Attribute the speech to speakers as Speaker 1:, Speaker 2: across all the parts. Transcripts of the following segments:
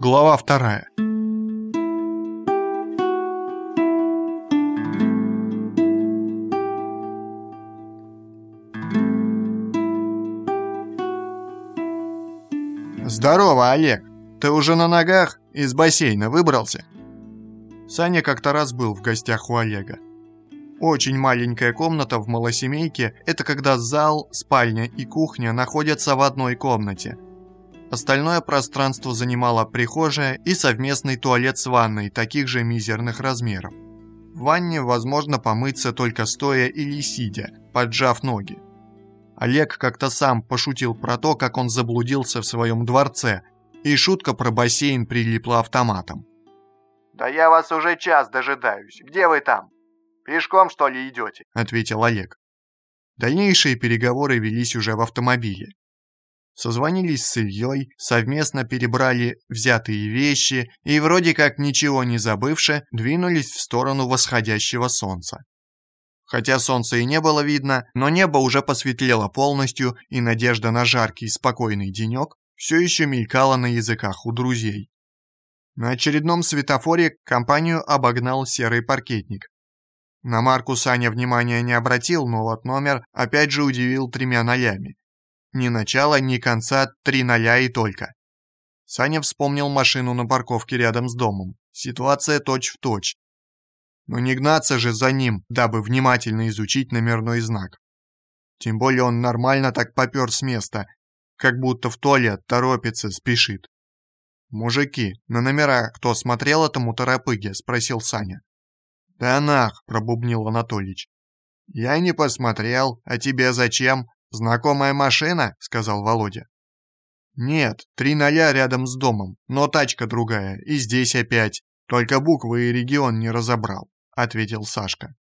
Speaker 1: Глава вторая. «Здорово, Олег! Ты уже на ногах? Из бассейна выбрался?» Саня как-то раз был в гостях у Олега. Очень маленькая комната в малосемейке – это когда зал, спальня и кухня находятся в одной комнате. Остальное пространство занимала прихожая и совместный туалет с ванной таких же мизерных размеров. В ванне возможно помыться только стоя или сидя, поджав ноги. Олег как-то сам пошутил про то, как он заблудился в своем дворце, и шутка про бассейн прилипла автоматом.
Speaker 2: «Да я вас уже час дожидаюсь. Где вы там?» «Пешком, что ли, идете?»
Speaker 1: – ответил Олег. Дальнейшие переговоры велись уже в автомобиле. Созвонились с Ильей, совместно перебрали взятые вещи и, вроде как ничего не забывши, двинулись в сторону восходящего солнца. Хотя солнца и не было видно, но небо уже посветлело полностью, и надежда на жаркий спокойный денек все еще мелькала на языках у друзей. На очередном светофоре компанию обогнал серый паркетник, на марку Саня внимания не обратил, но вот номер опять же удивил тремя нолями. Ни начала, ни конца, три ноля и только. Саня вспомнил машину на парковке рядом с домом. Ситуация точь-в-точь. Но не гнаться же за ним, дабы внимательно изучить номерной знак. Тем более он нормально так попер с места, как будто в туалет торопится, спешит. «Мужики, на номера кто смотрел этому торопыге?» – спросил Саня. «Да нах!» – пробубнил Анатолич. «Я не посмотрел. А тебе зачем? Знакомая машина?» – сказал Володя. «Нет, три ноля рядом с домом, но тачка другая, и здесь опять. Только буквы и регион не разобрал», – ответил Сашка.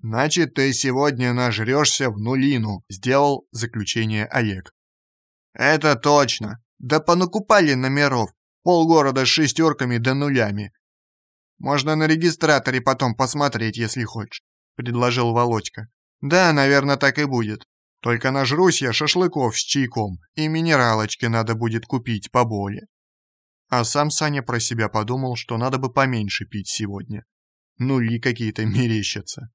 Speaker 1: «Значит, ты сегодня нажрешься в нулину», – сделал заключение Олег. «Это точно. Да понакупали номеров. Полгорода с шестерками да нулями. Можно на регистраторе потом посмотреть, если хочешь», — предложил Володька. «Да, наверное, так и будет. Только нажрусь я шашлыков с чайком, и минералочки надо будет купить поболее». А сам Саня про себя подумал, что надо бы поменьше пить сегодня. Нули какие-то мерещатся.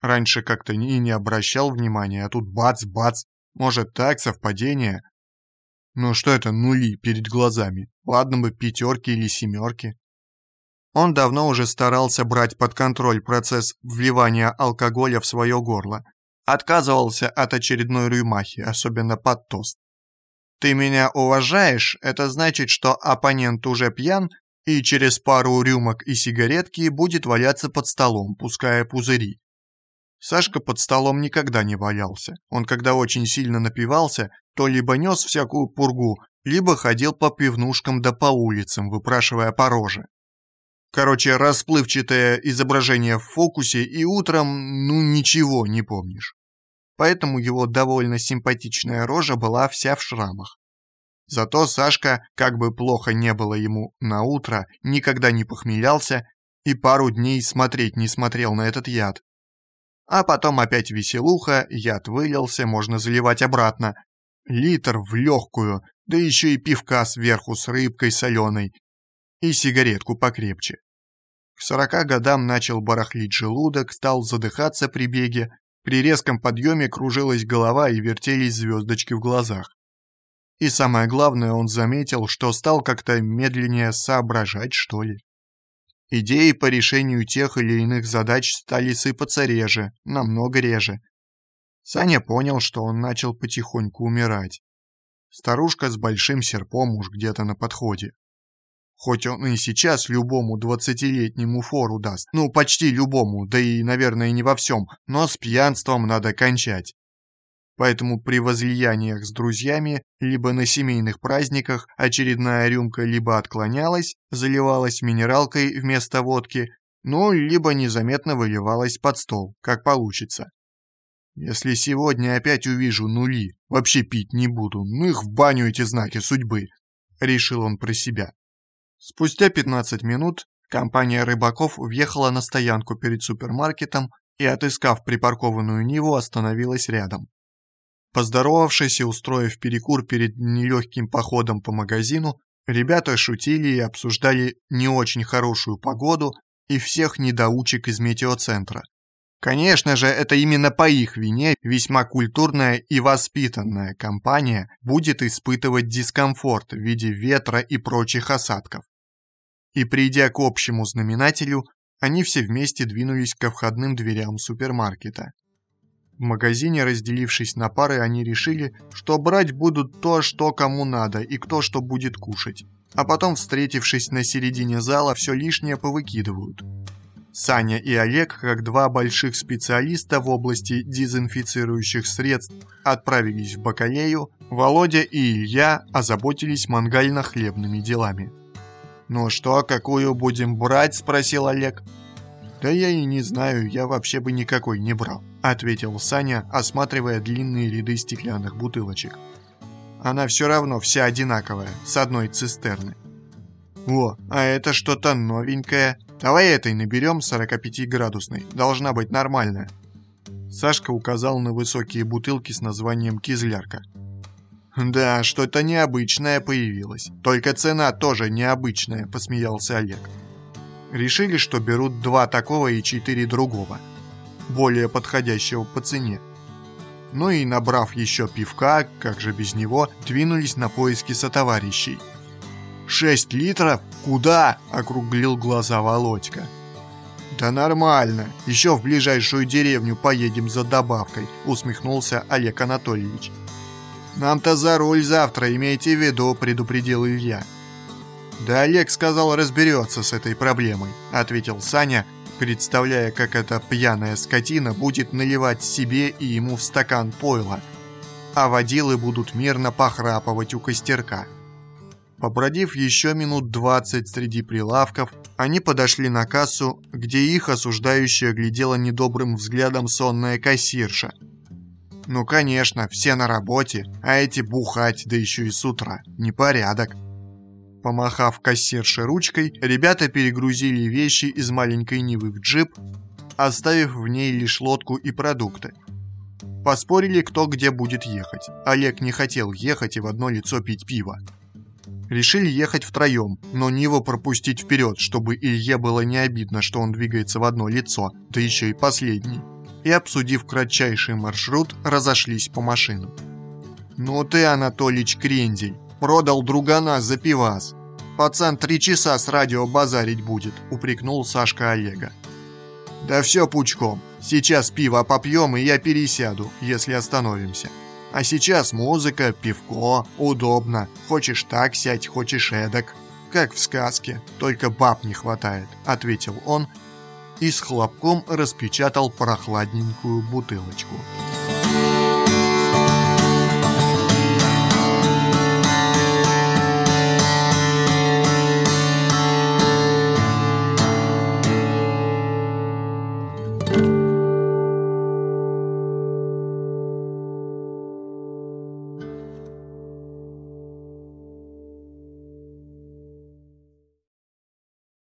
Speaker 1: Раньше как-то и не обращал внимания, а тут бац-бац. Может так, совпадение? Ну что это нули перед глазами? Ладно бы пятерки или семерки. Он давно уже старался брать под контроль процесс вливания алкоголя в свое горло. Отказывался от очередной рюмахи, особенно под тост. «Ты меня уважаешь» – это значит, что оппонент уже пьян и через пару рюмок и сигаретки будет валяться под столом, пуская пузыри. Сашка под столом никогда не валялся. Он, когда очень сильно напивался, то либо нес всякую пургу, либо ходил по пивнушкам да по улицам, выпрашивая пороже. Короче, расплывчатое изображение в фокусе, и утром, ну, ничего не помнишь. Поэтому его довольно симпатичная рожа была вся в шрамах. Зато Сашка, как бы плохо не было ему на утро, никогда не похмелялся и пару дней смотреть не смотрел на этот яд. А потом опять веселуха, яд вылился, можно заливать обратно. Литр в легкую, да еще и пивка сверху с рыбкой соленой, и сигаретку покрепче. К сорока годам начал барахлить желудок, стал задыхаться при беге, при резком подъеме кружилась голова и вертелись звездочки в глазах. И самое главное, он заметил, что стал как-то медленнее соображать, что ли. Идеи по решению тех или иных задач стали сыпаться реже, намного реже. Саня понял, что он начал потихоньку умирать. Старушка с большим серпом уж где-то на подходе. Хоть он и сейчас любому двадцатилетнему фору даст, ну почти любому, да и, наверное, не во всем, но с пьянством надо кончать. Поэтому при возлияниях с друзьями, либо на семейных праздниках очередная рюмка либо отклонялась, заливалась минералкой вместо водки, ну, либо незаметно выливалась под стол, как получится. Если сегодня опять увижу нули, вообще пить не буду, ну их в баню эти знаки судьбы, решил он про себя. Спустя 15 минут компания рыбаков въехала на стоянку перед супермаркетом и, отыскав припаркованную Ниву, остановилась рядом. Поздоровавшись и устроив перекур перед нелегким походом по магазину, ребята шутили и обсуждали не очень хорошую погоду и всех недоучек из метеоцентра. Конечно же, это именно по их вине весьма культурная и воспитанная компания будет испытывать дискомфорт в виде ветра и прочих осадков. И придя к общему знаменателю, они все вместе двинулись ко входным дверям супермаркета. В магазине, разделившись на пары, они решили, что брать будут то, что кому надо, и кто что будет кушать. А потом, встретившись на середине зала, все лишнее повыкидывают. Саня и Олег, как два больших специалиста в области дезинфицирующих средств, отправились в Бакалею, Володя и Илья озаботились мангально-хлебными делами. «Ну что, какую будем брать?» – спросил Олег. «Да я и не знаю, я вообще бы никакой не брал», – ответил Саня, осматривая длинные ряды стеклянных бутылочек. «Она все равно вся одинаковая, с одной цистерны». «О, а это что-то новенькое. Давай этой наберем 45-градусной, должна быть нормальная». Сашка указал на высокие бутылки с названием «Кизлярка». «Да, что-то необычное появилось. Только цена тоже необычная», – посмеялся Олег. Решили, что берут два такого и четыре другого, более подходящего по цене. Ну и набрав еще пивка, как же без него, двинулись на поиски сотоварищей – «Шесть литров? Куда?» – округлил глаза Володька. «Да нормально. Еще в ближайшую деревню поедем за добавкой», – усмехнулся Олег Анатольевич. «Нам-то за руль завтра, имейте в виду», – предупредил Илья. «Да Олег сказал разберется с этой проблемой», – ответил Саня, представляя, как эта пьяная скотина будет наливать себе и ему в стакан пойла, а водилы будут мирно похрапывать у костерка. Побродив еще минут двадцать среди прилавков, они подошли на кассу, где их осуждающая глядела недобрым взглядом сонная кассирша. Ну конечно, все на работе, а эти бухать, да еще и с утра. Непорядок. Помахав кассирше ручкой, ребята перегрузили вещи из маленькой Нивы в джип, оставив в ней лишь лодку и продукты. Поспорили, кто где будет ехать. Олег не хотел ехать и в одно лицо пить пиво. Решили ехать втроем, но Ниву пропустить вперед, чтобы Илье было не обидно, что он двигается в одно лицо, да еще и последний. И, обсудив кратчайший маршрут, разошлись по машинам. «Ну ты, Анатолич Крендель, продал другана за пивас. Пацан три часа с радио базарить будет», — упрекнул Сашка Олега. «Да все пучком. Сейчас пиво попьем, и я пересяду, если остановимся». А сейчас музыка, пивко, удобно. Хочешь так сядь, хочешь эдак. Как в сказке, только баб не хватает», — ответил он и с хлопком распечатал прохладненькую бутылочку.